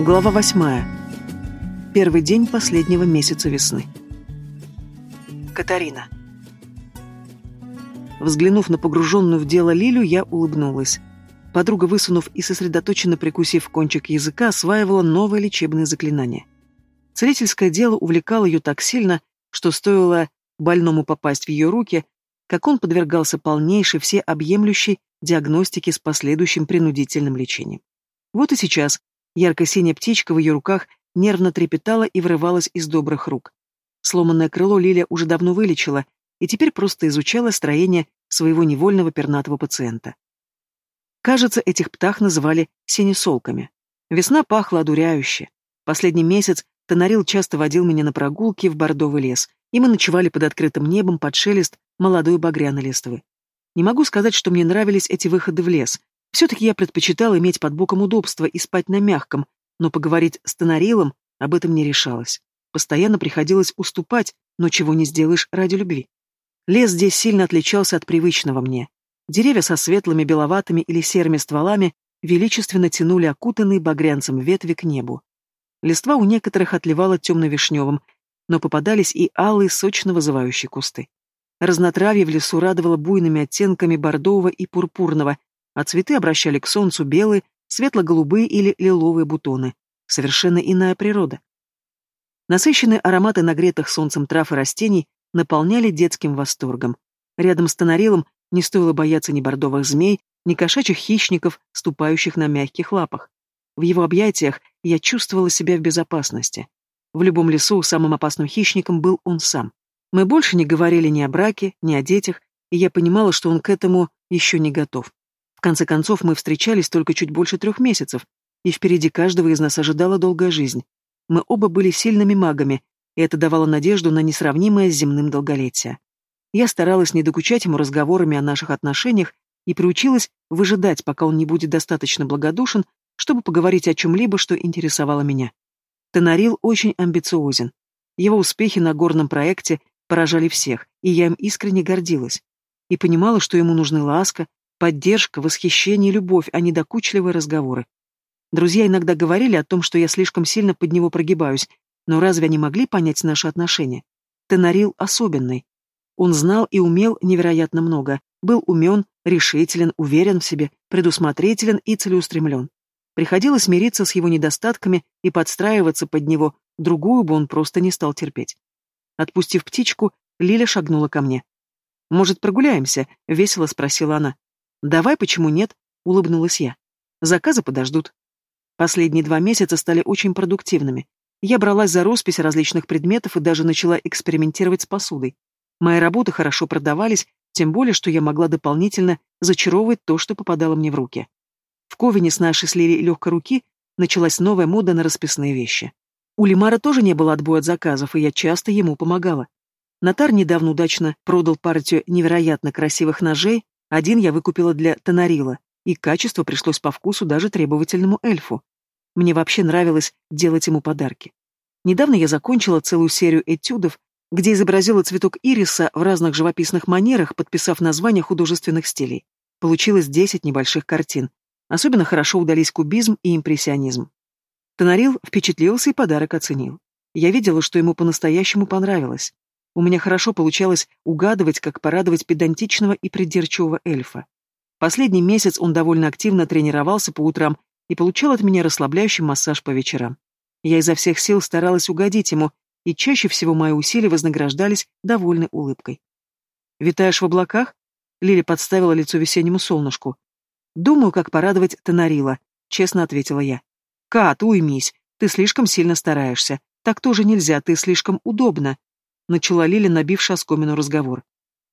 Глава восьмая. Первый день последнего месяца весны. Катарина. Взглянув на погруженную в дело Лилю, я улыбнулась. Подруга, высунув и сосредоточенно прикусив кончик языка, осваивала новое лечебное заклинание. Целительское дело увлекало ее так сильно, что стоило больному попасть в ее руки, как он подвергался полнейшей, всеобъемлющей диагностике с последующим принудительным лечением. Вот и сейчас ярко-синяя птичка в ее руках нервно трепетала и врывалась из добрых рук. Сломанное крыло Лилия уже давно вылечила и теперь просто изучала строение своего невольного пернатого пациента. Кажется, этих птах называли синесолками. Весна пахла одуряюще. Последний месяц Тонарил часто водил меня на прогулки в бордовый лес, и мы ночевали под открытым небом под шелест молодой багряной листвы. Не могу сказать, что мне нравились эти выходы в лес. Все-таки я предпочитала иметь под боком удобство и спать на мягком, но поговорить с Тонарилом об этом не решалась. Постоянно приходилось уступать, но чего не сделаешь ради любви. Лес здесь сильно отличался от привычного мне. Деревья со светлыми беловатыми или серыми стволами величественно тянули окутанные багрянцем ветви к небу. Листва у некоторых отливала темно-вишневым, но попадались и алые, сочно вызывающие кусты. Разнотравье в лесу радовало буйными оттенками бордового и пурпурного, а цветы обращали к солнцу белые, светло-голубые или лиловые бутоны. Совершенно иная природа. Насыщенные ароматы нагретых солнцем трав и растений наполняли детским восторгом. Рядом с тонарилом не стоило бояться ни бордовых змей, ни кошачьих хищников, ступающих на мягких лапах. В его объятиях я чувствовала себя в безопасности. В любом лесу самым опасным хищником был он сам. Мы больше не говорили ни о браке, ни о детях, и я понимала, что он к этому еще не готов. В конце концов, мы встречались только чуть больше трех месяцев, и впереди каждого из нас ожидала долгая жизнь. Мы оба были сильными магами, и это давало надежду на несравнимое с земным долголетие. Я старалась не докучать ему разговорами о наших отношениях и приучилась выжидать, пока он не будет достаточно благодушен, чтобы поговорить о чем-либо, что интересовало меня. Тонарил очень амбициозен. Его успехи на горном проекте поражали всех, и я им искренне гордилась. И понимала, что ему нужны ласка, поддержка, восхищение любовь, а не докучливые разговоры. Друзья иногда говорили о том, что я слишком сильно под него прогибаюсь, но разве они могли понять наши отношения? Тенарил особенный. Он знал и умел невероятно много, был умен, решителен, уверен в себе, предусмотрителен и целеустремлен. Приходилось мириться с его недостатками и подстраиваться под него, другую бы он просто не стал терпеть. Отпустив птичку, Лиля шагнула ко мне. «Может, прогуляемся?» — весело спросила она. «Давай, почему нет?» — улыбнулась я. «Заказы подождут». Последние два месяца стали очень продуктивными. Я бралась за роспись различных предметов и даже начала экспериментировать с посудой. Мои работы хорошо продавались, тем более, что я могла дополнительно зачаровывать то, что попадало мне в руки. В Ковине с нашей с Лили легкой руки началась новая мода на расписные вещи. У Лимара тоже не было отбоя от заказов, и я часто ему помогала. Натар недавно удачно продал партию невероятно красивых ножей, один я выкупила для Тонарила, и качество пришлось по вкусу даже требовательному эльфу. Мне вообще нравилось делать ему подарки. Недавно я закончила целую серию этюдов, где изобразила цветок ириса в разных живописных манерах, подписав названия художественных стилей. Получилось 10 небольших картин. Особенно хорошо удались кубизм и импрессионизм. Тонарил впечатлился и подарок оценил. Я видела, что ему по-настоящему понравилось. У меня хорошо получалось угадывать, как порадовать педантичного и придирчивого эльфа. Последний месяц он довольно активно тренировался по утрам и получал от меня расслабляющий массаж по вечерам. Я изо всех сил старалась угодить ему, и чаще всего мои усилия вознаграждались довольной улыбкой. «Витаешь в облаках?» Лили подставила лицо весеннему солнышку. «Думаю, как порадовать Тонарила», — честно ответила я. «Кат, уймись, ты слишком сильно стараешься. Так тоже нельзя, ты слишком удобна», — начала Лиля, набившая оскомину разговор.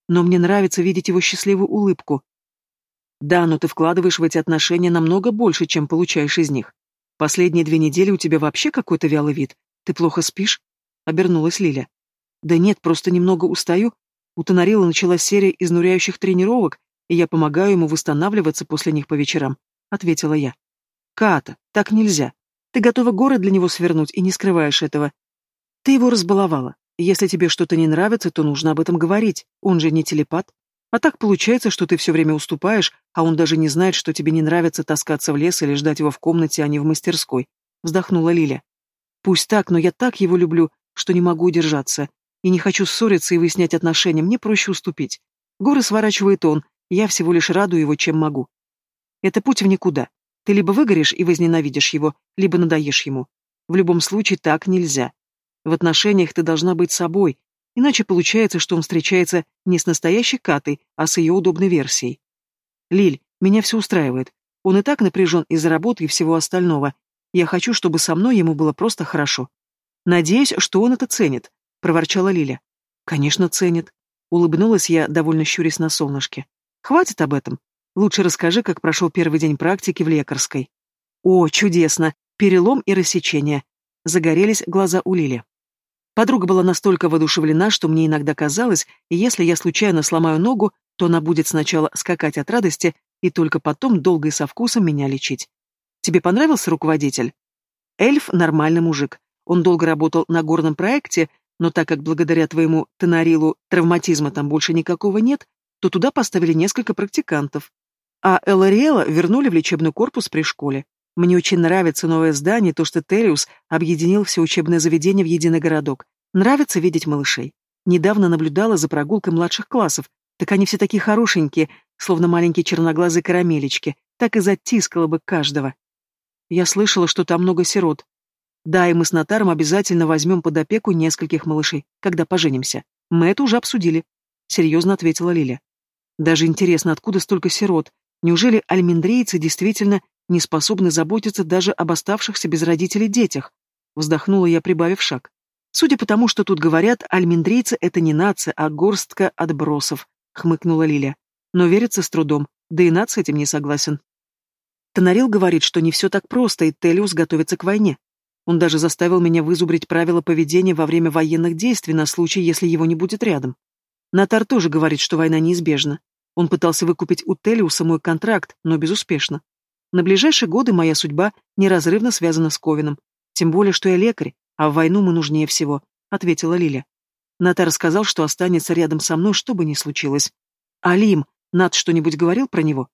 «Но мне нравится видеть его счастливую улыбку». «Да, но ты вкладываешь в эти отношения намного больше, чем получаешь из них. Последние две недели у тебя вообще какой-то вялый вид. Ты плохо спишь?» — обернулась Лиля. «Да нет, просто немного устаю. У Тонарила началась серия изнуряющих тренировок, и я помогаю ему восстанавливаться после них по вечерам», — ответила я. Ката, так нельзя. Ты готова горы для него свернуть и не скрываешь этого. Ты его разбаловала. Если тебе что-то не нравится, то нужно об этом говорить. Он же не телепат. А так получается, что ты все время уступаешь, а он даже не знает, что тебе не нравится таскаться в лес или ждать его в комнате, а не в мастерской. вздохнула Лиля. Пусть так, но я так его люблю, что не могу удержаться. И не хочу ссориться и выяснять отношения, мне проще уступить. Горы сворачивает он, я всего лишь радую его, чем могу. Это путь в никуда. Ты либо выгоришь и возненавидишь его, либо надоешь ему. В любом случае так нельзя. В отношениях ты должна быть собой, иначе получается, что он встречается не с настоящей Катой, а с ее удобной версией. Лиль, меня все устраивает. Он и так напряжен из-за работы и всего остального. Я хочу, чтобы со мной ему было просто хорошо. Надеюсь, что он это ценит, проворчала Лиля. Конечно, ценит. Улыбнулась я, довольно щурясь на солнышке. Хватит об этом. Лучше расскажи, как прошел первый день практики в лекарской. О, чудесно! Перелом и рассечение. Загорелись глаза у Лили. Подруга была настолько воодушевлена, что мне иногда казалось, если я случайно сломаю ногу, то она будет сначала скакать от радости и только потом долго и со вкусом меня лечить. Тебе понравился руководитель? Эльф — нормальный мужик. Он долго работал на горном проекте, но так как благодаря твоему тонарилу травматизма там больше никакого нет, то туда поставили несколько практикантов. А Элариэла вернули в лечебный корпус при школе. Мне очень нравится новое здание, то, что Териус объединил все учебные заведения в единый городок. Нравится видеть малышей. Недавно наблюдала за прогулкой младших классов. Так они все такие хорошенькие, словно маленькие черноглазые карамелечки. Так и затискала бы каждого. Я слышала, что там много сирот. Да, и мы с Нотаром обязательно возьмем под опеку нескольких малышей, когда поженимся. Мы это уже обсудили. Серьезно ответила Лиля. Даже интересно, откуда столько сирот? Неужели альминдрейцы действительно не способны заботиться даже об оставшихся без родителей детях, вздохнула я, прибавив шаг. Судя по тому, что тут говорят, альминдрейцы — это не нация, а горстка отбросов, хмыкнула Лиля. Но верится с трудом, да и над этим не согласен. Тонарил говорит, что не все так просто, и Телиус готовится к войне. Он даже заставил меня вызубрить правила поведения во время военных действий на случай, если его не будет рядом. Натар тоже говорит, что война неизбежна. Он пытался выкупить у Телиуса мой контракт, но безуспешно. На ближайшие годы моя судьба неразрывно связана с Ковином. Тем более, что я лекарь, а в войну мы нужнее всего», — ответила Лиля. Ната рассказал, что останется рядом со мной, что бы ни случилось. «Алим, Нат что-нибудь говорил про него?»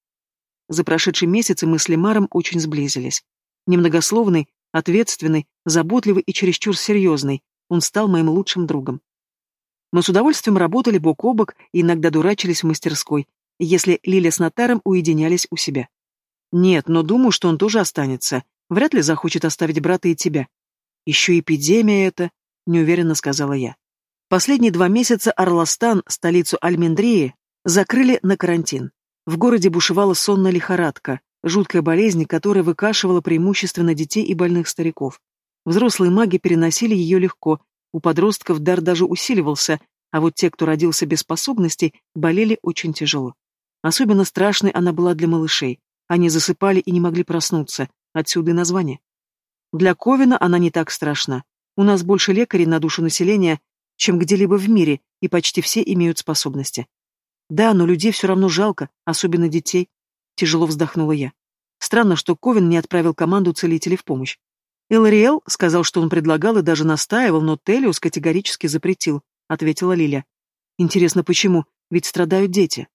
За прошедшие месяцы мы с Лемаром очень сблизились. Немногословный, ответственный, заботливый и чересчур серьезный, он стал моим лучшим другом. Мы с удовольствием работали бок о бок и иногда дурачились в мастерской, если Лиля с Натаром уединялись у себя. Нет, но думаю, что он тоже останется. Вряд ли захочет оставить брата и тебя. Еще эпидемия это, неуверенно сказала я. Последние два месяца Орластан, столицу Альмендрии, закрыли на карантин. В городе бушевала сонная лихорадка, жуткая болезнь, которая выкашивала преимущественно детей и больных стариков. Взрослые маги переносили ее легко, у подростков дар даже усиливался, а вот те, кто родился без способностей, болели очень тяжело. Особенно страшной она была для малышей. Они засыпали и не могли проснуться, отсюда и название. Для Ковина она не так страшна. У нас больше лекарей на душу населения, чем где-либо в мире, и почти все имеют способности. Да, но людей все равно жалко, особенно детей. Тяжело вздохнула я. Странно, что Ковин не отправил команду целителей в помощь. Элариэл сказал, что он предлагал и даже настаивал, но Телиус категорически запретил, ответила Лиля. Интересно, почему? Ведь страдают дети.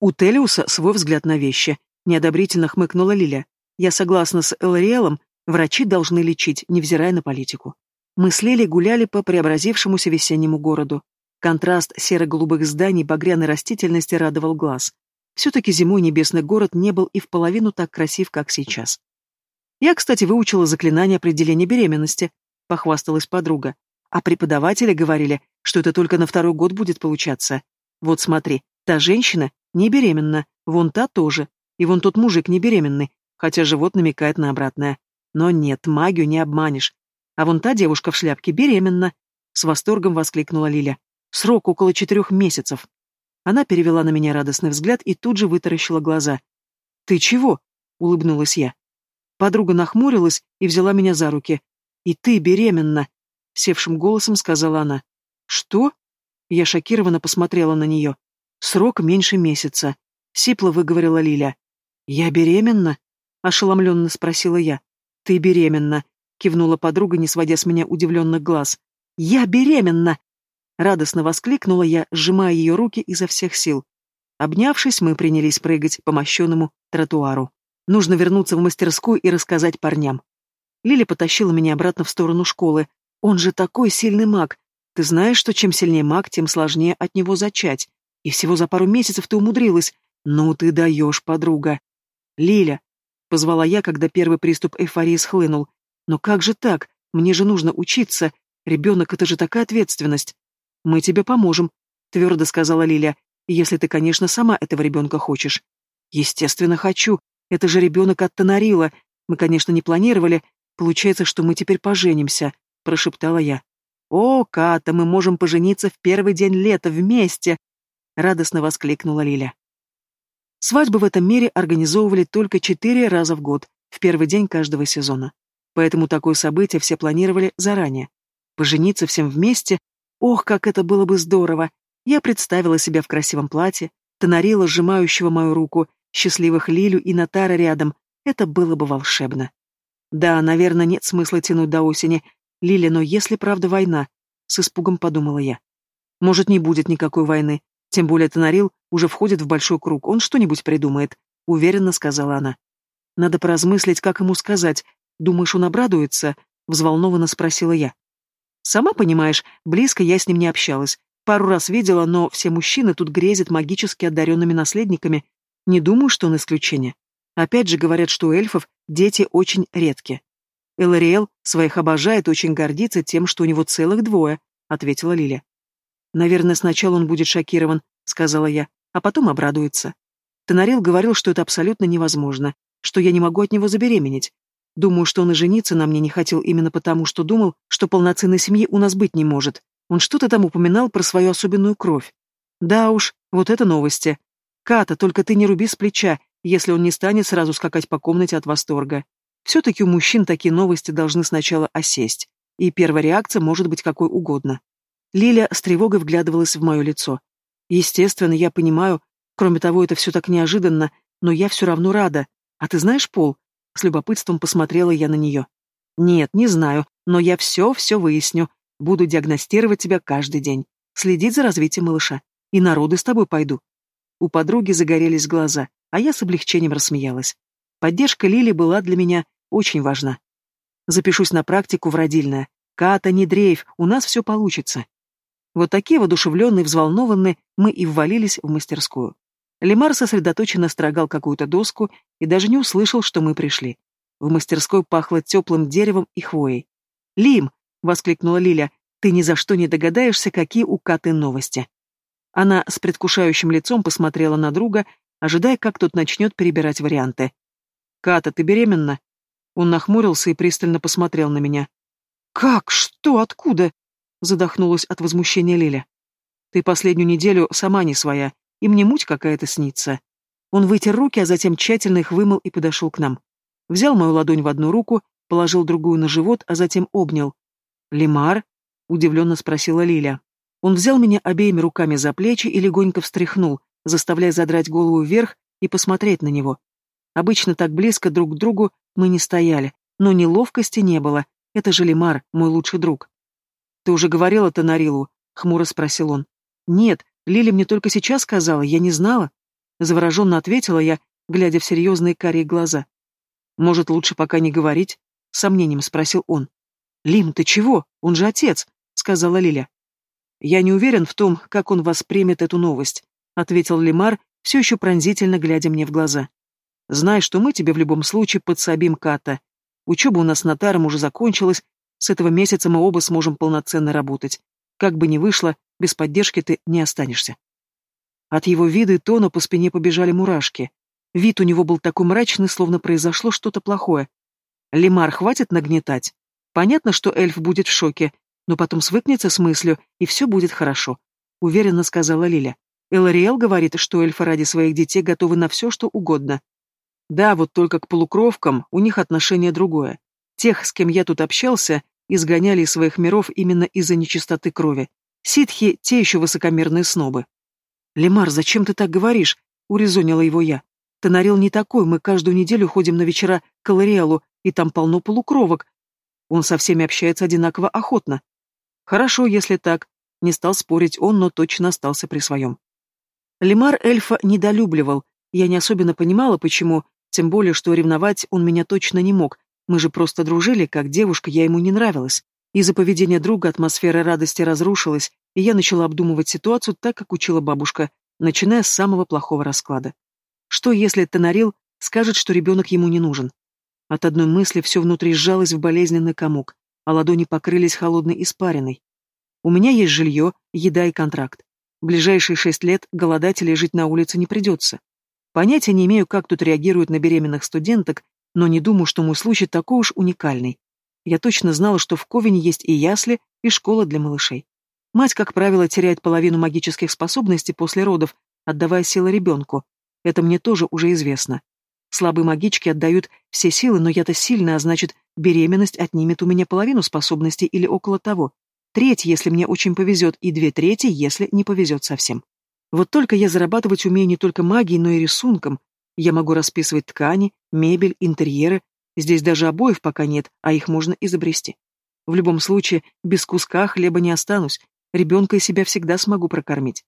У Телиуса свой взгляд на вещи, Неодобрительно хмыкнула Лиля. Я согласна с Элариэлом, врачи должны лечить, невзирая на политику. Мы с Лилей гуляли по преобразившемуся весеннему городу. Контраст серо-голубых зданий багряной растительности радовал глаз. Все-таки зимой небесный город не был и в половину так красив, как сейчас. Я, кстати, выучила заклинание определения беременности, похвасталась подруга. А преподаватели говорили, что это только на второй год будет получаться. Вот смотри, та женщина не беременна, вон та тоже, и вон тот мужик не беременный, хотя живот намекает на обратное. Но нет, магию не обманешь. А вон та девушка в шляпке беременна. С восторгом воскликнула Лиля. Срок около четырех месяцев. Она перевела на меня радостный взгляд и тут же вытаращила глаза. «Ты чего?» — улыбнулась я. Подруга нахмурилась и взяла меня за руки. «И ты беременна!» — севшим голосом сказала она. «Что?» Я шокированно посмотрела на нее. «Срок меньше месяца», — сипло выговорила Лиля. «Я беременна?» — ошеломленно спросила я. «Ты беременна», — кивнула подруга, не сводя с меня удивленных глаз. «Я беременна!» Радостно воскликнула я, сжимая ее руки изо всех сил. Обнявшись, мы принялись прыгать по мощенному тротуару. Нужно вернуться в мастерскую и рассказать парням. Лили потащила меня обратно в сторону школы. Он же такой сильный маг. Ты знаешь, что чем сильнее маг, тем сложнее от него зачать. И всего за пару месяцев ты умудрилась. Ну ты даешь, подруга. Лиля, позвала я, когда первый приступ эйфории схлынул. Но как же так? Мне же нужно учиться. Ребенок — это же такая ответственность. Мы тебе поможем, твердо сказала Лиля, если ты, конечно, сама этого ребенка хочешь. Естественно, хочу. Это же ребенок от Тонарила. Мы, конечно, не планировали. Получается, что мы теперь поженимся, прошептала я. О, Ката, мы можем пожениться в первый день лета вместе, радостно воскликнула Лиля. Свадьбы в этом мире организовывали только четыре раза в год, в первый день каждого сезона. Поэтому такое событие все планировали заранее. Пожениться всем вместе, ох, как это было бы здорово! Я представила себя в красивом платье, тонарила сжимающего мою руку, счастливых Лилю и Натара рядом. Это было бы волшебно. Да, наверное, нет смысла тянуть до осени. Лиля, но если правда война, с испугом подумала я. Может, не будет никакой войны. Тем более Тонарил уже входит в большой круг, он что-нибудь придумает, уверенно сказала она. Надо поразмыслить, как ему сказать. Думаешь, он обрадуется? Взволнованно спросила я. Сама понимаешь, близко я с ним не общалась. Пару раз видела, но все мужчины тут грезят магически одаренными наследниками. Не думаю, что он исключение. Опять же говорят, что у эльфов дети очень редкие. Элариэл своих обожает и очень гордится тем, что у него целых двое, ответила Лиля. Наверное, сначала он будет шокирован, сказала я, а потом обрадуется. Тонарил говорил, что это абсолютно невозможно, что я не могу от него забеременеть. Думаю, что он и жениться на мне не хотел именно потому, что думал, что полноценной семьи у нас быть не может. Он что-то там упоминал про свою особенную кровь. Да уж, вот это новости. Ката, только ты не руби с плеча, если он не станет сразу скакать по комнате от восторга. Все-таки у мужчин такие новости должны сначала осесть, и первая реакция может быть какой угодно. Лиля с тревогой вглядывалась в мое лицо. Естественно, я понимаю, кроме того, это все так неожиданно, но я все равно рада. А ты знаешь, Пол? С любопытством посмотрела я на нее. Нет, не знаю, но я все-все выясню. Буду диагностировать тебя каждый день. Следить за развитием малыша. И народы с тобой пойду. У подруги загорелись глаза, а я с облегчением рассмеялась. Поддержка Лили была для меня очень важна. Запишусь на практику в родильное. Ката, не дрейф, у нас все получится. Вот такие воодушевленные, взволнованные, мы и ввалились в мастерскую. Лемар сосредоточенно строгал какую-то доску и даже не услышал, что мы пришли. В мастерской пахло теплым деревом и хвоей. «Лим!» — воскликнула Лиля. «Ты ни за что не догадаешься, какие у Каты новости». Она с предвкушающим лицом посмотрела на друга, ожидая, как тот начнет перебирать варианты. «Ката, ты беременна?» Он нахмурился и пристально посмотрел на меня. «Как? Что? Откуда?» Задохнулась от возмущения Лиля. «Ты последнюю неделю сама не своя, и мне муть какая-то снится». Он вытер руки, а затем тщательно их вымыл и подошел к нам. Взял мою ладонь в одну руку, положил другую на живот, а затем обнял. «Лимар?» — удивленно спросила Лиля. Он взял меня обеими руками за плечи и легонько встряхнул, заставляя задрать голову вверх и посмотреть на него. Обычно так близко друг к другу мы не стояли, но неловкости не было. Это же Лимар, мой лучший друг. «Ты уже говорил это Нарилу?» — хмуро спросил он. «Нет, Лили мне только сейчас сказала, я не знала». Завороженно ответила я, глядя в серьезные карие глаза. «Может, лучше пока не говорить?» — сомнением спросил он. «Лим, ты чего? Он же отец», — сказала Лиля. «Я не уверен в том, как он воспримет эту новость», — ответил Лимар, все еще пронзительно глядя мне в глаза. «Знай, что мы тебе в любом случае подсобим Ката. Учеба у нас с нотаром уже закончилась, с этого месяца мы оба сможем полноценно работать. Как бы ни вышло, без поддержки ты не останешься. От его вида и тона по спине побежали мурашки. Вид у него был такой мрачный, словно произошло что-то плохое. Лемар, хватит нагнетать. Понятно, что эльф будет в шоке, но потом свыкнется с мыслью, и все будет хорошо, — уверенно сказала Лиля. Элариэл говорит, что эльфы ради своих детей готовы на все, что угодно. Да, вот только к полукровкам у них отношение другое. Тех, с кем я тут общался, изгоняли из своих миров именно из-за нечистоты крови. Ситхи — те еще высокомерные снобы. «Лемар, зачем ты так говоришь?» — урезонила его я. «Тонарил не такой, мы каждую неделю ходим на вечера к Алариэлу, и там полно полукровок. Он со всеми общается одинаково охотно». «Хорошо, если так», — не стал спорить он, но точно остался при своем. Лемар эльфа недолюбливал, я не особенно понимала, почему, тем более, что ревновать он меня точно не мог, Мы же просто дружили, как девушка, я ему не нравилась. Из-за поведения друга атмосфера радости разрушилась, и я начала обдумывать ситуацию так, как учила бабушка, начиная с самого плохого расклада. Что, если Тонарил скажет, что ребенок ему не нужен? От одной мысли все внутри сжалось в болезненный комок, а ладони покрылись холодной испариной. У меня есть жилье, еда и контракт. В ближайшие шесть лет голодать или жить на улице не придется. Понятия не имею, как тут реагируют на беременных студенток, но не думаю, что мой случай такой уж уникальный. Я точно знала, что в Ковине есть и ясли, и школа для малышей. Мать, как правило, теряет половину магических способностей после родов, отдавая силы ребенку. Это мне тоже уже известно. Слабые магички отдают все силы, но я-то сильная, а значит, беременность отнимет у меня половину способностей или около того. Треть, если мне очень повезет, и две трети, если не повезет совсем. Вот только я зарабатывать умею не только магией, но и рисунком. Я могу расписывать ткани, мебель, интерьеры, Здесь даже обоев пока нет, а их можно изобрести. В любом случае, без куска хлеба не останусь, ребенка и себя всегда смогу прокормить.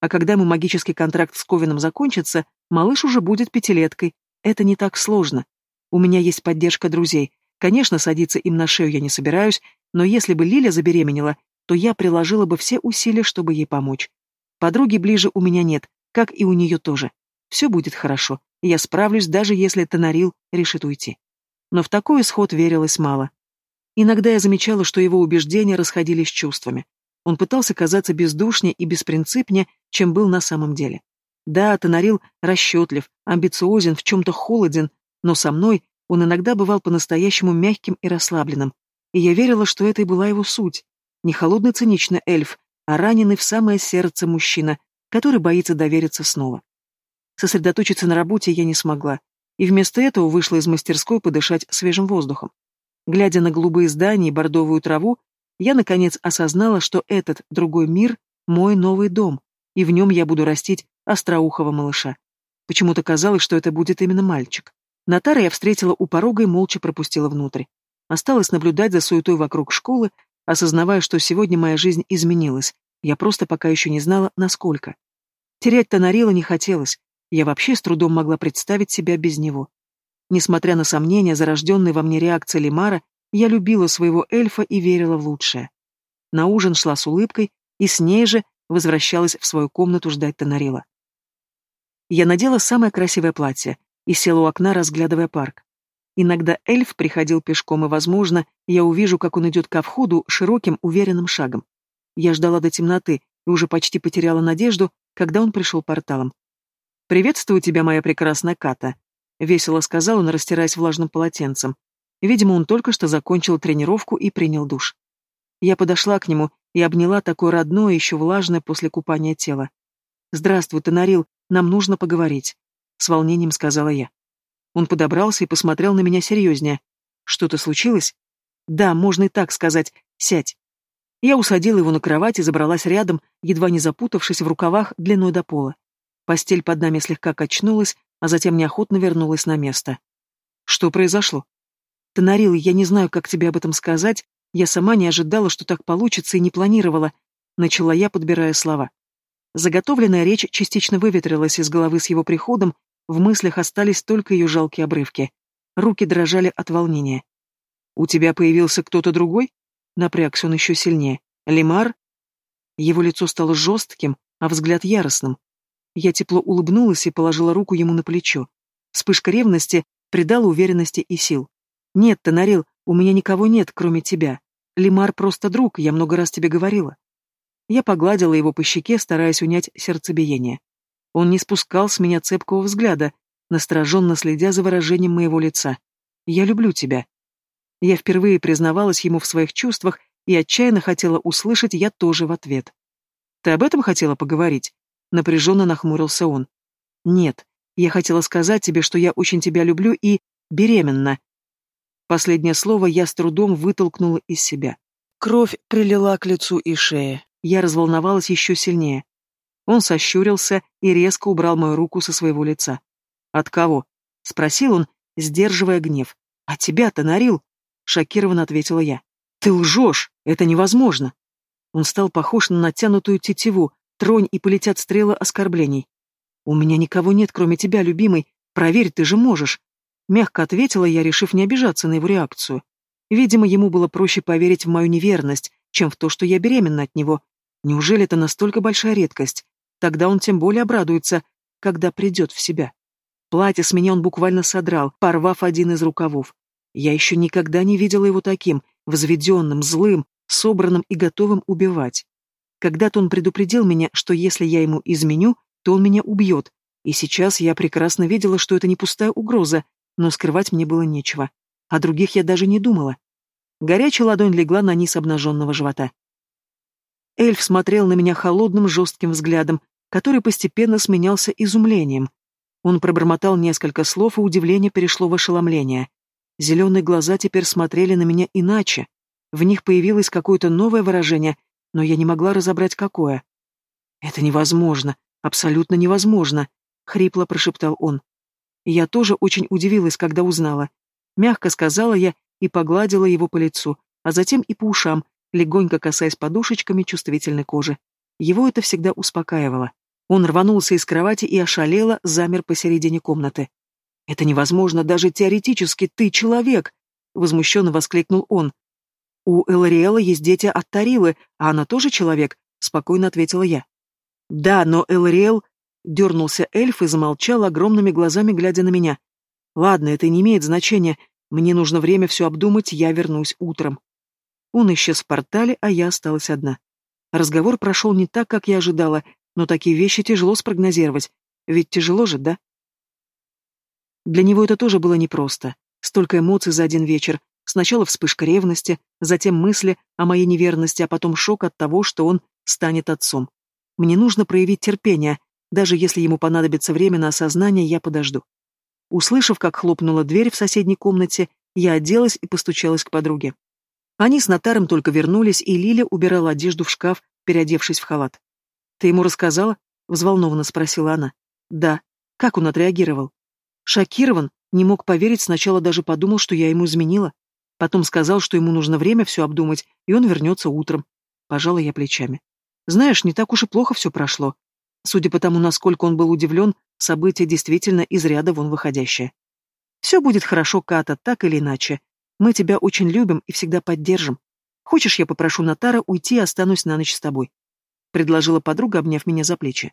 А когда мой магический контракт с Ковином закончится, малыш уже будет пятилеткой. Это не так сложно. У меня есть поддержка друзей. Конечно, садиться им на шею я не собираюсь, но если бы Лиля забеременела, то я приложила бы все усилия, чтобы ей помочь. Подруги ближе у меня нет, как и у нее тоже. Все будет хорошо, я справлюсь, даже если Тонарил решит уйти но в такой исход верилось мало. Иногда я замечала, что его убеждения расходились с чувствами. Он пытался казаться бездушнее и беспринципнее, чем был на самом деле. Да, Тонарил расчетлив, амбициозен, в чем-то холоден, но со мной он иногда бывал по-настоящему мягким и расслабленным, и я верила, что это и была его суть. Не холодный циничный эльф, а раненый в самое сердце мужчина, который боится довериться снова. Сосредоточиться на работе я не смогла, и вместо этого вышла из мастерской подышать свежим воздухом. Глядя на голубые здания и бордовую траву, я, наконец, осознала, что этот другой мир — мой новый дом, и в нем я буду растить остроухого малыша. Почему-то казалось, что это будет именно мальчик. Натара я встретила у порога и молча пропустила внутрь. Осталось наблюдать за суетой вокруг школы, осознавая, что сегодня моя жизнь изменилась, я просто пока еще не знала, насколько. Терять Тонарила не хотелось, я вообще с трудом могла представить себя без него. Несмотря на сомнения, зарожденные во мне реакции Лимара, я любила своего эльфа и верила в лучшее. На ужин шла с улыбкой и с ней же возвращалась в свою комнату ждать Тонарила. Я надела самое красивое платье и села у окна, разглядывая парк. Иногда эльф приходил пешком, и, возможно, я увижу, как он идет ко входу широким, уверенным шагом. Я ждала до темноты и уже почти потеряла надежду, когда он пришел порталом. «Приветствую тебя, моя прекрасная Ката», — весело сказал он, растираясь влажным полотенцем. Видимо, он только что закончил тренировку и принял душ. Я подошла к нему и обняла такое родное, еще влажное после купания тело. «Здравствуй, Тонарил, нам нужно поговорить», — с волнением сказала я. Он подобрался и посмотрел на меня серьезнее. «Что-то случилось?» «Да, можно и так сказать. Сядь». Я усадила его на кровать и забралась рядом, едва не запутавшись в рукавах длиной до пола. Постель под нами слегка качнулась, а затем неохотно вернулась на место. Что произошло? Тонарил, я не знаю, как тебе об этом сказать. Я сама не ожидала, что так получится, и не планировала. Начала я, подбирая слова. Заготовленная речь частично выветрилась из головы с его приходом, в мыслях остались только ее жалкие обрывки. Руки дрожали от волнения. «У тебя появился кто-то другой?» Напрягся он еще сильнее. «Лимар?» Его лицо стало жестким, а взгляд яростным. Я тепло улыбнулась и положила руку ему на плечо. Вспышка ревности придала уверенности и сил. «Нет, Тонарил, у меня никого нет, кроме тебя. Лимар просто друг, я много раз тебе говорила». Я погладила его по щеке, стараясь унять сердцебиение. Он не спускал с меня цепкого взгляда, настороженно следя за выражением моего лица. «Я люблю тебя». Я впервые признавалась ему в своих чувствах и отчаянно хотела услышать я тоже в ответ. «Ты об этом хотела поговорить?» Напряженно нахмурился он. «Нет, я хотела сказать тебе, что я очень тебя люблю и беременна». Последнее слово я с трудом вытолкнула из себя. Кровь прилила к лицу и шее. Я разволновалась еще сильнее. Он сощурился и резко убрал мою руку со своего лица. «От кого?» — спросил он, сдерживая гнев. «От тебя, Тонарил!» — шокированно ответила я. «Ты лжешь! Это невозможно!» Он стал похож на натянутую тетиву, Тронь и полетят стрелы оскорблений. У меня никого нет, кроме тебя, любимый. Проверь, ты же можешь. Мягко ответила я, решив не обижаться на его реакцию. Видимо, ему было проще поверить в мою неверность, чем в то, что я беременна от него. Неужели это настолько большая редкость? Тогда он тем более обрадуется, когда придет в себя. Платье с меня он буквально содрал, порвав один из рукавов. Я еще никогда не видела его таким, возведенным, злым, собранным и готовым убивать. Когда-то он предупредил меня, что если я ему изменю, то он меня убьет, и сейчас я прекрасно видела, что это не пустая угроза, но скрывать мне было нечего. О других я даже не думала. Горячая ладонь легла на низ обнаженного живота. Эльф смотрел на меня холодным, жестким взглядом, который постепенно сменялся изумлением. Он пробормотал несколько слов, и удивление перешло в ошеломление. Зеленые глаза теперь смотрели на меня иначе. В них появилось какое-то новое выражение, но я не могла разобрать, какое. «Это невозможно, абсолютно невозможно», — хрипло прошептал он. Я тоже очень удивилась, когда узнала. Мягко сказала я и погладила его по лицу, а затем и по ушам, легонько касаясь подушечками чувствительной кожи. Его это всегда успокаивало. Он рванулся из кровати и ошалело замер посередине комнаты. «Это невозможно, даже теоретически, ты человек!» — возмущенно воскликнул он. «У Элариэла есть дети от Тарилы, а она тоже человек», — спокойно ответила я. «Да, но Элариэл...» — дернулся эльф и замолчал огромными глазами, глядя на меня. «Ладно, это не имеет значения. Мне нужно время все обдумать, я вернусь утром». Он исчез в портале, а я осталась одна. Разговор прошел не так, как я ожидала, но такие вещи тяжело спрогнозировать. Ведь тяжело же, да? Для него это тоже было непросто. Столько эмоций за один вечер. Сначала вспышка ревности, затем мысли о моей неверности, а потом шок от того, что он станет отцом. Мне нужно проявить терпение, даже если ему понадобится время на осознание, я подожду. Услышав, как хлопнула дверь в соседней комнате, я оделась и постучалась к подруге. Они с нотаром только вернулись, и Лиля убирала одежду в шкаф, переодевшись в халат. «Ты ему рассказала?» — взволнованно спросила она. «Да». Как он отреагировал? Шокирован, не мог поверить, сначала даже подумал, что я ему изменила. Потом сказал, что ему нужно время все обдумать, и он вернется утром. Пожала я плечами. Знаешь, не так уж и плохо все прошло. Судя по тому, насколько он был удивлен, событие действительно из ряда вон выходящее. Все будет хорошо, Ката, так или иначе. Мы тебя очень любим и всегда поддержим. Хочешь, я попрошу Натара уйти и останусь на ночь с тобой? предложила подруга, обняв меня за плечи.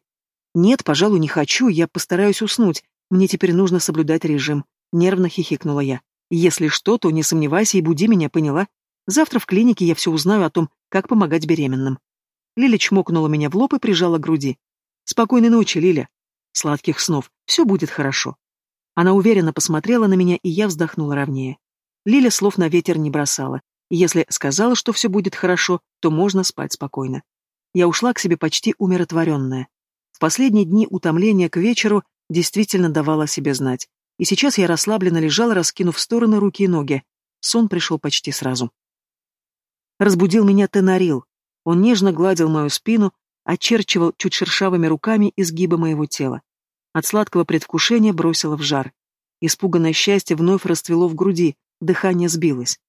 «Нет, пожалуй, не хочу, я постараюсь уснуть. Мне теперь нужно соблюдать режим», — нервно хихикнула я. «Если что, то не сомневайся и буди меня, поняла? Завтра в клинике я все узнаю о том, как помогать беременным». Лиля чмокнула меня в лоб и прижала к груди. «Спокойной ночи, Лиля. Сладких снов. Все будет хорошо». Она уверенно посмотрела на меня, и я вздохнула ровнее. Лиля слов на ветер не бросала. Если сказала, что все будет хорошо, то можно спать спокойно я ушла к себе почти умиротворенная. В последние дни утомления к вечеру действительно давала себе знать. И сейчас я расслабленно лежала, раскинув в стороны руки и ноги. Сон пришел почти сразу. Разбудил меня Тенарил. Он нежно гладил мою спину, очерчивал чуть шершавыми руками изгибы моего тела. От сладкого предвкушения бросило в жар. Испуганное счастье вновь расцвело в груди, дыхание сбилось.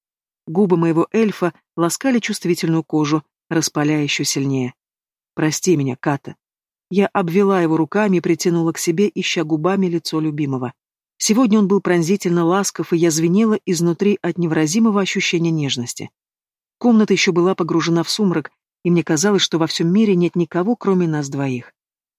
Губы моего эльфа ласкали чувствительную кожу, распаляя еще сильнее. «Прости меня, Ката». Я обвела его руками и притянула к себе, ища губами лицо любимого. Сегодня он был пронзительно ласков, и я звенела изнутри от невыразимого ощущения нежности. Комната еще была погружена в сумрак, и мне казалось, что во всем мире нет никого, кроме нас двоих.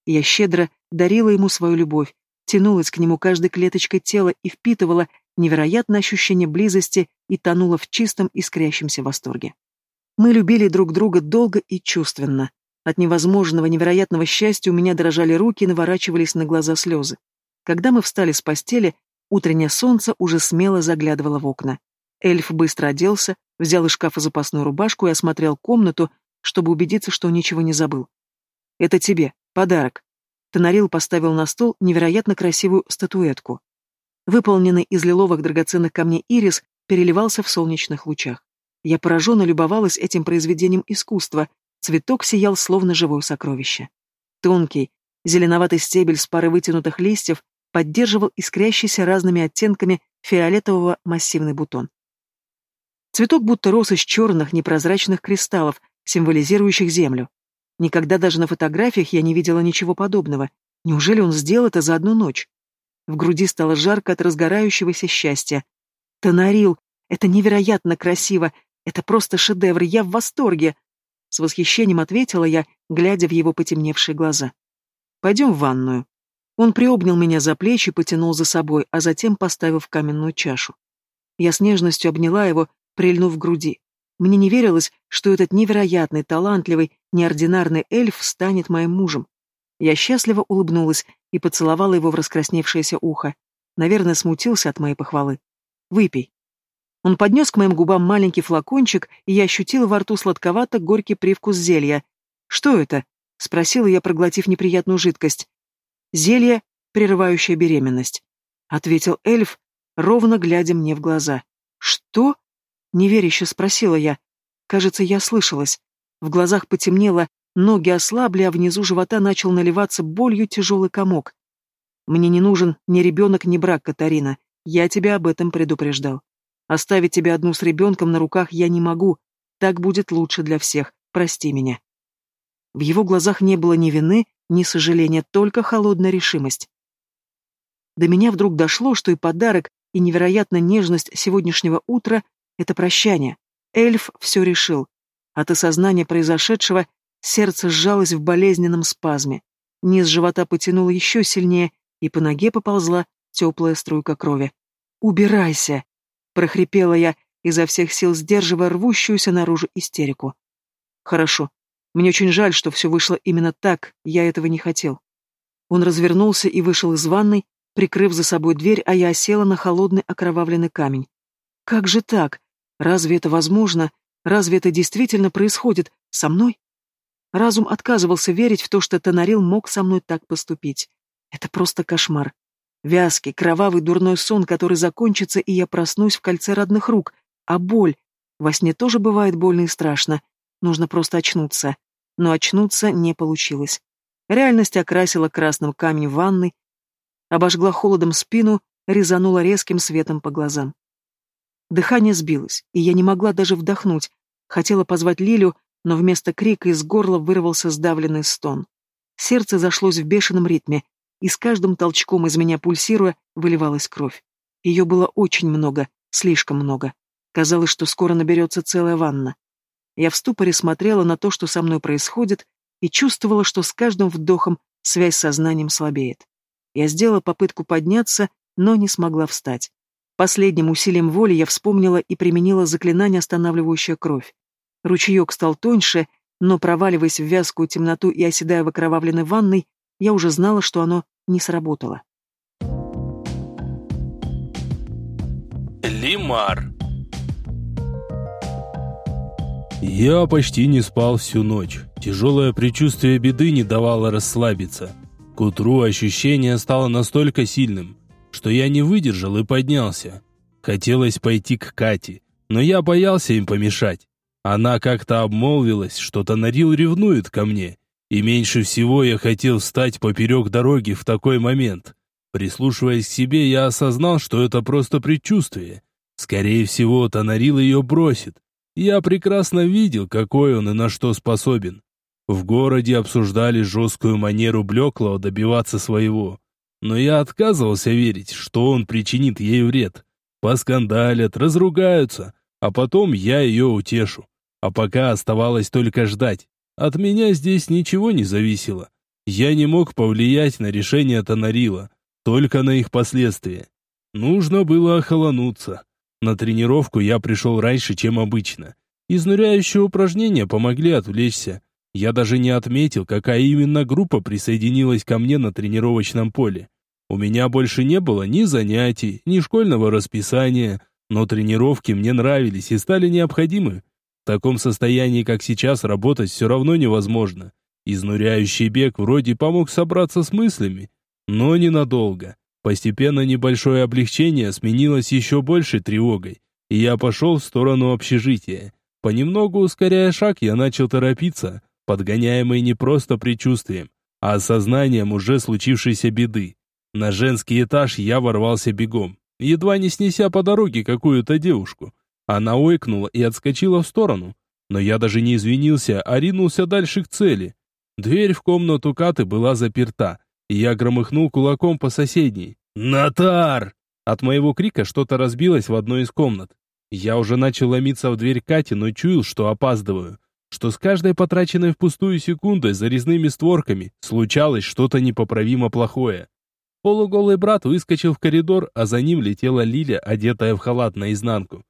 Я щедро дарила ему свою любовь, тянулась к нему каждой клеточкой тела и впитывала невероятное ощущение близости и тонула в чистом искрящемся восторге. Мы любили друг друга долго и чувственно. От невозможного, невероятного счастья у меня дрожали руки и наворачивались на глаза слезы. Когда мы встали с постели, утреннее солнце уже смело заглядывало в окна. Эльф быстро оделся, взял из шкафа запасную рубашку и осмотрел комнату, чтобы убедиться, что ничего не забыл. «Это тебе, подарок». Тонарил поставил на стол невероятно красивую статуэтку. Выполненный из лиловых драгоценных камней ирис переливался в солнечных лучах. Я пораженно любовалась этим произведением искусства. Цветок сиял словно живое сокровище. Тонкий, зеленоватый стебель с парой вытянутых листьев поддерживал искрящийся разными оттенками фиолетового массивный бутон. Цветок будто рос из черных непрозрачных кристаллов, символизирующих землю. Никогда даже на фотографиях я не видела ничего подобного. Неужели он сделал это за одну ночь? В груди стало жарко от разгорающегося счастья. Тонарил, это невероятно красиво, это просто шедевр, я в восторге. С восхищением ответила я, глядя в его потемневшие глаза. Пойдем в ванную. Он приобнял меня за плечи, потянул за собой, а затем поставил в каменную чашу. Я с нежностью обняла его, прильнув к груди. Мне не верилось, что этот невероятный, талантливый, неординарный эльф станет моим мужем. Я счастливо улыбнулась и поцеловала его в раскрасневшееся ухо. Наверное, смутился от моей похвалы. «Выпей». Он поднес к моим губам маленький флакончик, и я ощутила во рту сладковато-горький привкус зелья. «Что это?» — спросила я, проглотив неприятную жидкость. «Зелье, прерывающее беременность», — ответил эльф, ровно глядя мне в глаза. «Что?» — неверяще спросила я. Кажется, я слышалась. В глазах потемнело, ноги ослабли, а внизу живота начал наливаться болью тяжелый комок. «Мне не нужен ни ребенок, ни брак, Катарина. Я тебя об этом предупреждал. Оставить тебя одну с ребенком на руках я не могу. Так будет лучше для всех. Прости меня». В его глазах не было ни вины, ни сожаления, только холодная решимость. До меня вдруг дошло, что и подарок, и невероятная нежность сегодняшнего утра — это прощание. Эльф все решил. От осознания произошедшего сердце сжалось в болезненном спазме. Низ живота потянуло еще сильнее, и по ноге поползла теплая струйка крови. «Убирайся!» — прохрипела я, изо всех сил сдерживая рвущуюся наружу истерику. «Хорошо. Мне очень жаль, что все вышло именно так, я этого не хотел». Он развернулся и вышел из ванной, прикрыв за собой дверь, а я осела на холодный окровавленный камень. Как же так? Разве это возможно? Разве это действительно происходит со мной? Разум отказывался верить в то, что Тонарил мог со мной так поступить. Это просто кошмар. Вязкий, кровавый, дурной сон, который закончится, и я проснусь в кольце родных рук. А боль? Во сне тоже бывает больно и страшно. Нужно просто очнуться. Но очнуться не получилось. Реальность окрасила красным камень в ванной, обожгла холодом спину, резанула резким светом по глазам. Дыхание сбилось, и я не могла даже вдохнуть. Хотела позвать Лилю, но вместо крика из горла вырвался сдавленный стон. Сердце зашлось в бешеном ритме, и с каждым толчком из меня пульсируя выливалась кровь. Ее было очень много, слишком много. Казалось, что скоро наберется целая ванна. Я в ступоре смотрела на то, что со мной происходит, и чувствовала, что с каждым вдохом связь с сознанием слабеет. Я сделала попытку подняться, но не смогла встать. Последним усилием воли я вспомнила и применила заклинание, останавливающее кровь. Ручеек стал тоньше, но, проваливаясь в вязкую темноту и оседая в окровавленной ванной, я уже знала, что оно не сработало. Лимар Я почти не спал всю ночь. Тяжелое предчувствие беды не давало расслабиться. К утру ощущение стало настолько сильным, что я не выдержал и поднялся. Хотелось пойти к Кате, но я боялся им помешать. Она как-то обмолвилась, что Тонарил ревнует ко мне, и меньше всего я хотел встать поперек дороги в такой момент. Прислушиваясь к себе, я осознал, что это просто предчувствие. Скорее всего, Тонарил ее бросит. Я прекрасно видел, какой он и на что способен. В городе обсуждали жесткую манеру Блеклого добиваться своего. Но я отказывался верить, что он причинит ей вред. Поскандалят, разругаются, а потом я ее утешу. А пока оставалось только ждать. От меня здесь ничего не зависело. Я не мог повлиять на решение Тонарила, только на их последствия. Нужно было охолонуться. На тренировку я пришел раньше, чем обычно. Изнуряющие упражнения помогли отвлечься. Я даже не отметил, какая именно группа присоединилась ко мне на тренировочном поле. У меня больше не было ни занятий, ни школьного расписания, но тренировки мне нравились и стали необходимы. В таком состоянии, как сейчас, работать все равно невозможно. Изнуряющий бег вроде помог собраться с мыслями, но ненадолго. Постепенно небольшое облегчение сменилось еще большей тревогой, и я пошел в сторону общежития. Понемногу ускоряя шаг, я начал торопиться, подгоняемый не просто предчувствием, а осознанием уже случившейся беды. На женский этаж я ворвался бегом, едва не снеся по дороге какую-то девушку. Она ойкнула и отскочила в сторону, но я даже не извинился, а ринулся дальше к цели. Дверь в комнату Каты была заперта, я громыхнул кулаком по соседней. «Натар!» От моего крика что-то разбилось в одной из комнат. Я уже начал ломиться в дверь Кати, но чуял, что опаздываю. Что с каждой потраченной впустую секундой за резными створками случалось что-то непоправимо плохое. Полуголый брат выскочил в коридор, а за ним летела Лиля, одетая в халат наизнанку.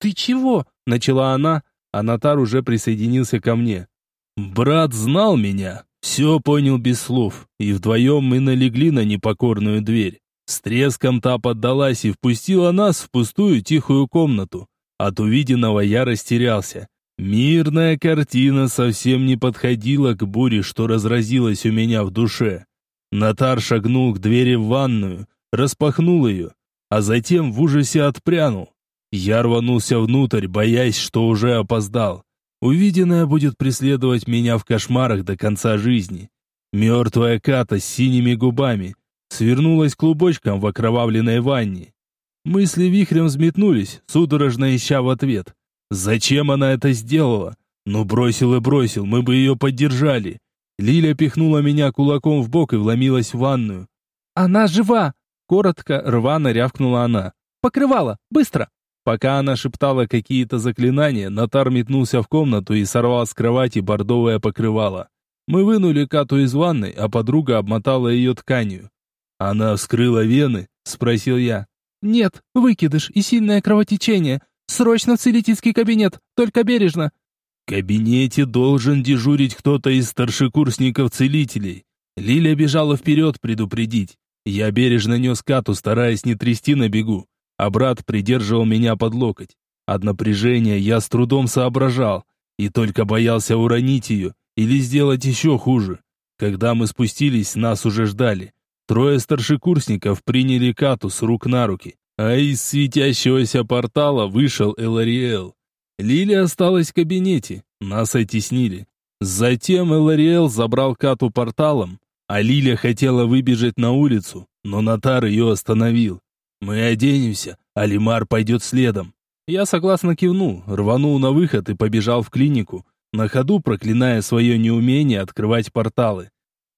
«Ты чего?» — начала она, а Натар уже присоединился ко мне. «Брат знал меня, все понял без слов, и вдвоем мы налегли на непокорную дверь. С треском та поддалась и впустила нас в пустую тихую комнату. От увиденного я растерялся. Мирная картина совсем не подходила к буре, что разразилась у меня в душе. Натар шагнул к двери в ванную, распахнул ее, а затем в ужасе отпрянул. Я рванулся внутрь, боясь, что уже опоздал. Увиденное будет преследовать меня в кошмарах до конца жизни. Мертвая Ката с синими губами, свернулась клубочком в окровавленной ванне. Мысли вихрем взметнулись, судорожно ища в ответ. Зачем она это сделала? Ну бросил и бросил, мы бы ее поддержали. Лиля пихнула меня кулаком в бок и вломилась в ванную. «Она жива!» Коротко, рвано рявкнула она. «Покрывала! Быстро!» Пока она шептала какие-то заклинания, Натар метнулся в комнату и сорвал с кровати бордовое покрывало. Мы вынули Кату из ванной, а подруга обмотала ее тканью. «Она вскрыла вены?» – спросил я. «Нет, выкидыш и сильное кровотечение. Срочно в целительский кабинет, только бережно». В кабинете должен дежурить кто-то из старшекурсников-целителей. Лиля бежала вперед предупредить. Я бережно нес Кату, стараясь не трясти на бегу, а брат придерживал меня под локоть. От напряжения я с трудом соображал и только боялся уронить ее или сделать еще хуже. Когда мы спустились, нас уже ждали. Трое старшекурсников приняли Кату с рук на руки, а из светящегося портала вышел Элариэл. Лили осталась в кабинете, нас оттеснили. Затем Элариэл забрал Кату порталом, а Лиля хотела выбежать на улицу, но Натар ее остановил. «Мы оденемся, а Лимар пойдет следом». Я согласно кивнул, рванул на выход и побежал в клинику, на ходу проклиная свое неумение открывать порталы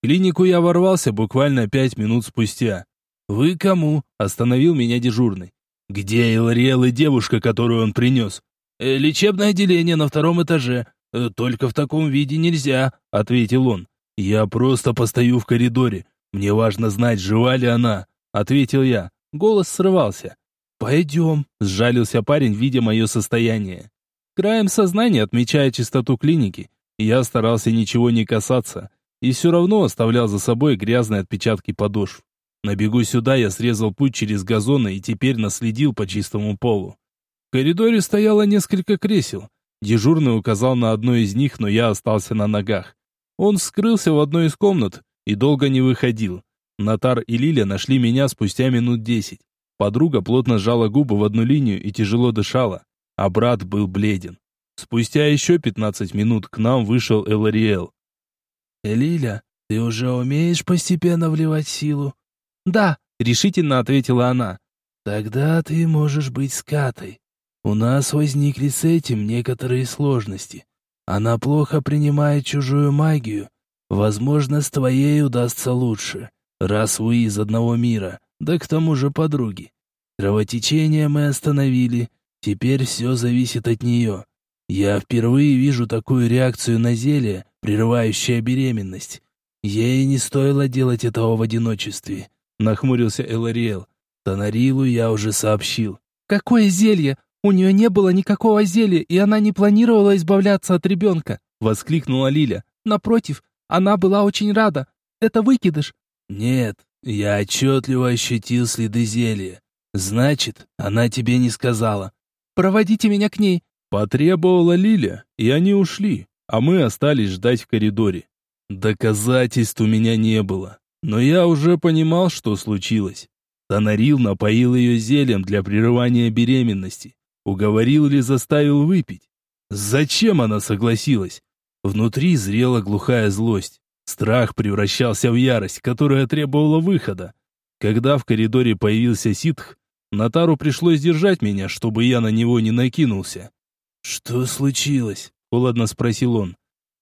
клинику я ворвался буквально пять минут спустя. «Вы кому?» – остановил меня дежурный. «Где Илариэл и девушка, которую он принес?» э, «Лечебное отделение на втором этаже. Э, только в таком виде нельзя», – ответил он. «Я просто постою в коридоре. Мне важно знать, жива ли она», – ответил я. Голос срывался. «Пойдем», – сжалился парень, видя мое состояние. Краем сознания, отмечая чистоту клиники, я старался ничего не касаться и все равно оставлял за собой грязные отпечатки подошв. На бегу сюда я срезал путь через газоны и теперь наследил по чистому полу. В коридоре стояло несколько кресел. Дежурный указал на одно из них, но я остался на ногах. Он скрылся в одной из комнат и долго не выходил. Натар и Лиля нашли меня спустя минут десять. Подруга плотно сжала губы в одну линию и тяжело дышала, а брат был бледен. Спустя еще пятнадцать минут к нам вышел Элариэл. «Лиля, ты уже умеешь постепенно вливать силу?» «Да», — решительно ответила она. «Тогда ты можешь быть с Катой. У нас возникли с этим некоторые сложности. Она плохо принимает чужую магию. Возможно, с твоей удастся лучше, раз вы из одного мира, да к тому же подруги. Кровотечение мы остановили, теперь все зависит от нее. Я впервые вижу такую реакцию на зелье, прерывающее беременность. Ей не стоило делать этого в одиночестве, нахмурился Элариэл. Тонарилу я уже сообщил. Какое зелье? У нее не было никакого зелья, и она не планировала избавляться от ребенка, воскликнула Лиля. Напротив, она была очень рада. Это выкидыш. Нет, я отчетливо ощутил следы зелья. Значит, она тебе не сказала. Проводите меня к ней, Потребовала Лиля, и они ушли, а мы остались ждать в коридоре. Доказательств у меня не было, но я уже понимал, что случилось. Тонарил напоил ее зельем для прерывания беременности. Уговорил или заставил выпить. Зачем она согласилась? Внутри зрела глухая злость. Страх превращался в ярость, которая требовала выхода. Когда в коридоре появился ситх, Натару пришлось держать меня, чтобы я на него не накинулся. «Что случилось?» — холодно спросил он.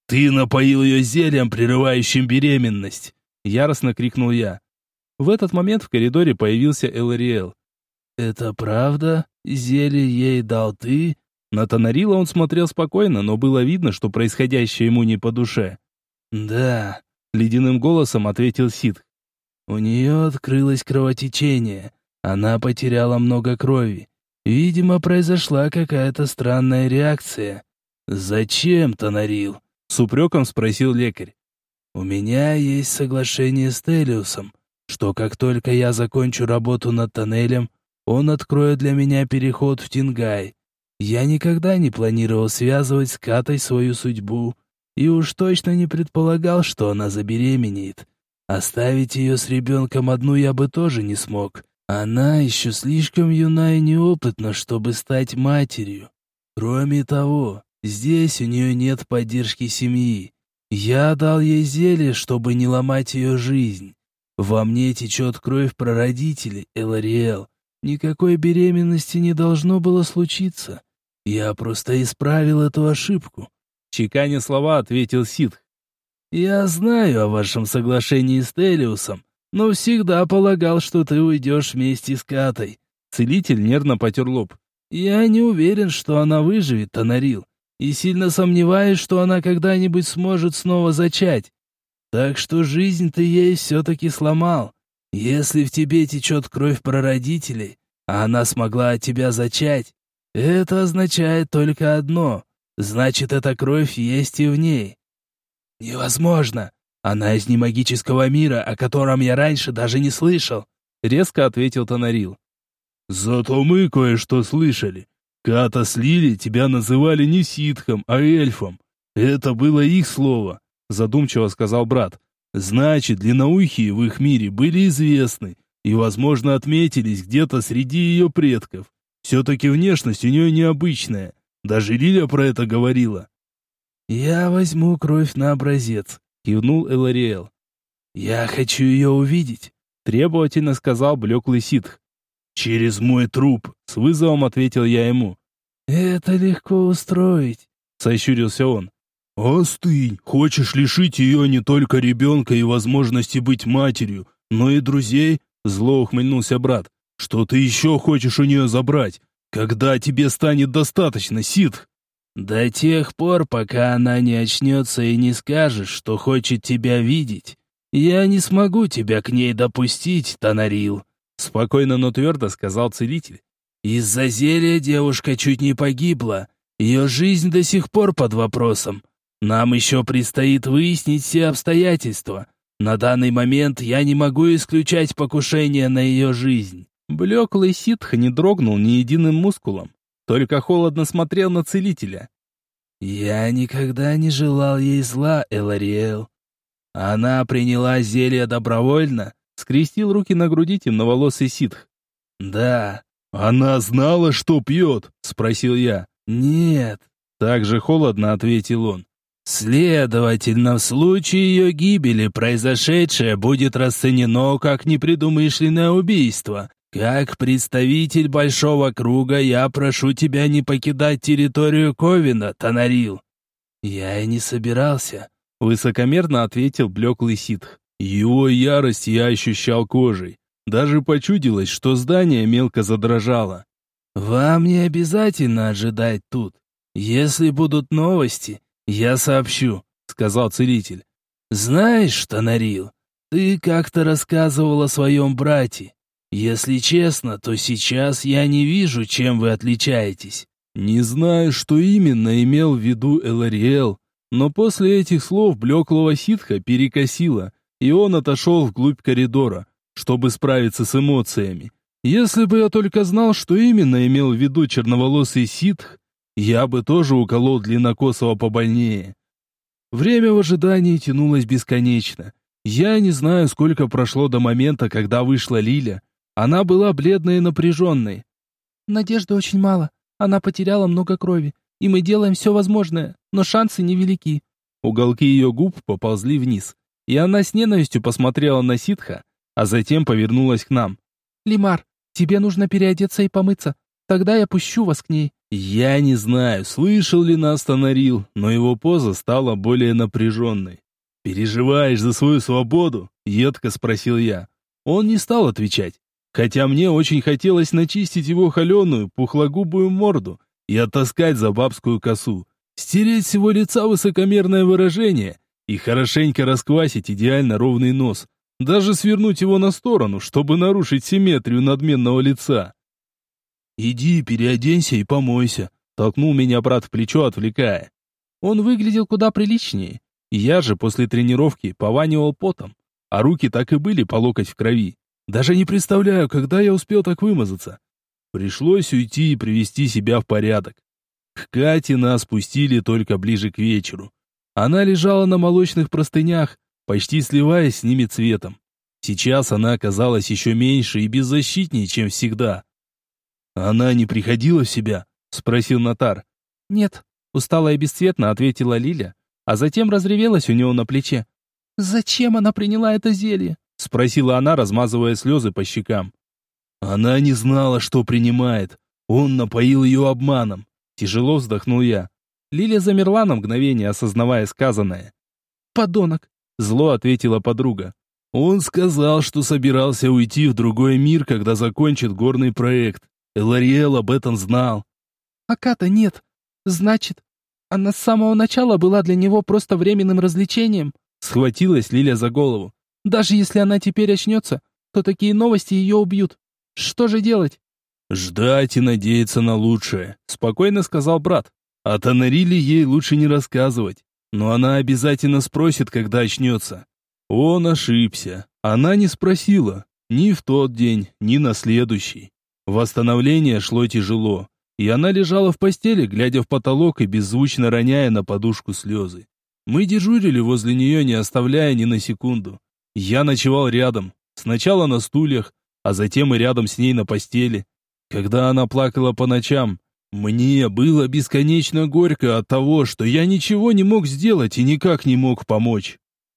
«Ты напоил ее зельем, прерывающим беременность!» — яростно крикнул я. В этот момент в коридоре появился Элариэл. «Это правда? Зелье ей дал ты?» На Тонарила он смотрел спокойно, но было видно, что происходящее ему не по душе. «Да», — ледяным голосом ответил Сид. «У нее открылось кровотечение. Она потеряла много крови. Видимо, произошла какая-то странная реакция. Зачем, Тонарил?» — с упреком спросил лекарь. «У меня есть соглашение с Телиусом, что как только я закончу работу над тоннелем, он откроет для меня переход в Тингай. Я никогда не планировал связывать с Катой свою судьбу, и уж точно не предполагал, что она забеременеет. Оставить ее с ребенком одну я бы тоже не смог. Она еще слишком юна и неопытна, чтобы стать матерью. Кроме того, здесь у нее нет поддержки семьи. Я дал ей зелье, чтобы не ломать ее жизнь. Во мне течет кровь прародителей, Элариэл. Никакой беременности не должно было случиться. Я просто исправил эту ошибку. Чеканя слова, ответил Ситх. Я знаю о вашем соглашении с Телиусом, но всегда полагал, что ты уйдешь вместе с Катой. Целитель нервно потер лоб. Я не уверен, что она выживет, Тонарил, и сильно сомневаюсь, что она когда-нибудь сможет снова зачать. Так что жизнь ты ей все-таки сломал. Если в тебе течет кровь прародителей, а она смогла от тебя зачать, это означает только одно. Значит, эта кровь есть и в ней. Невозможно. Она из немагического мира, о котором я раньше даже не слышал. Резко ответил Тонарил. Зато мы кое-что слышали. Ката с тебя называли не ситхом, а эльфом. Это было их слово, задумчиво сказал брат. Значит, длинноухие в их мире были известны и, возможно, отметились где-то среди ее предков. Все-таки внешность у нее необычная. Даже Лиля про это говорила. «Я возьму кровь на образец», — кивнул Элариэл. «Я хочу ее увидеть», — требовательно сказал блеклый ситх. «Через мой труп», — с вызовом ответил я ему. «Это легко устроить», — сощурился он. «Остынь! Хочешь лишить ее не только ребенка и возможности быть матерью, но и друзей?» Зло ухмыльнулся брат. «Что ты еще хочешь у нее забрать? Когда тебе станет достаточно, Ситх?» «До тех пор, пока она не очнется и не скажет, что хочет тебя видеть, я не смогу тебя к ней допустить, Тонарил», спокойно, но твердо сказал целитель. «Из-за зелья девушка чуть не погибла. Ее жизнь до сих пор под вопросом. Нам еще предстоит выяснить все обстоятельства. На данный момент я не могу исключать покушение на ее жизнь». Блеклый ситх не дрогнул ни единым мускулом, только холодно смотрел на целителя. «Я никогда не желал ей зла, Элариэл. Она приняла зелье добровольно?» Скрестил руки на груди темноволосый ситх. «Да». «Она знала, что пьет?» — спросил я. «Нет». Так же холодно ответил он. Следовательно, в случае ее гибели произошедшее будет расценено как непредумышленное убийство. Как представитель большого круга я прошу тебя не покидать территорию Ковина, Тонарил. Я и не собирался, высокомерно ответил блеклый ситх. Его ярость я ощущал кожей. Даже почудилось, что здание мелко задрожало. «Вам не обязательно ожидать тут. Если будут новости, «Я сообщу», — сказал целитель. «Знаешь, Тонарил, ты как-то рассказывал о своем брате. Если честно, то сейчас я не вижу, чем вы отличаетесь». Не знаю, что именно имел в виду Элариэл, но после этих слов блеклого ситха перекосило, и он отошел вглубь коридора, чтобы справиться с эмоциями. Если бы я только знал, что именно имел в виду черноволосый ситх, я бы тоже уколол длиннокосого побольнее. Время в ожидании тянулось бесконечно. Я не знаю, сколько прошло до момента, когда вышла Лиля. Она была бледной и напряженной. «Надежды очень мало. Она потеряла много крови. И мы делаем все возможное, но шансы невелики». Уголки ее губ поползли вниз. И она с ненавистью посмотрела на ситха, а затем повернулась к нам. «Лимар, тебе нужно переодеться и помыться. Тогда я пущу вас к ней». Я не знаю, слышал ли нас Тонарил, но его поза стала более напряженной. «Переживаешь за свою свободу?» — едко спросил я. Он не стал отвечать, хотя мне очень хотелось начистить его холеную, пухлогубую морду и оттаскать за бабскую косу, стереть с его лица высокомерное выражение и хорошенько расквасить идеально ровный нос, даже свернуть его на сторону, чтобы нарушить симметрию надменного лица. «Иди, переоденься и помойся», — толкнул меня брат в плечо, отвлекая. Он выглядел куда приличнее. Я же после тренировки пованивал потом, а руки так и были по локоть в крови. Даже не представляю, когда я успел так вымазаться. Пришлось уйти и привести себя в порядок. К Кате нас пустили только ближе к вечеру. Она лежала на молочных простынях, почти сливаясь с ними цветом. Сейчас она оказалась еще меньше и беззащитнее, чем всегда. «Она не приходила в себя?» — спросил Натар. «Нет», — устала и бесцветно ответила Лиля, а затем разревелась у него на плече. «Зачем она приняла это зелье?» — спросила она, размазывая слезы по щекам. «Она не знала, что принимает. Он напоил ее обманом». Тяжело вздохнул я. Лиля замерла на мгновение, осознавая сказанное. «Подонок!» — зло ответила подруга. «Он сказал, что собирался уйти в другой мир, когда закончит горный проект. Элариэл об этом знал. А Ката нет. Значит, она с самого начала была для него просто временным развлечением. Схватилась Лиля за голову. Даже если она теперь очнется, то такие новости ее убьют. Что же делать? «Ждать и надеяться на лучшее», — спокойно сказал брат. «А Тонарили ей лучше не рассказывать, но она обязательно спросит, когда очнется». Он ошибся. Она не спросила. Ни в тот день, ни на следующий. Восстановление шло тяжело, и она лежала в постели, глядя в потолок и беззвучно роняя на подушку слезы. Мы дежурили возле нее, не оставляя ни на секунду. Я ночевал рядом, сначала на стульях, а затем и рядом с ней на постели. Когда она плакала по ночам, мне было бесконечно горько от того, что я ничего не мог сделать и никак не мог помочь.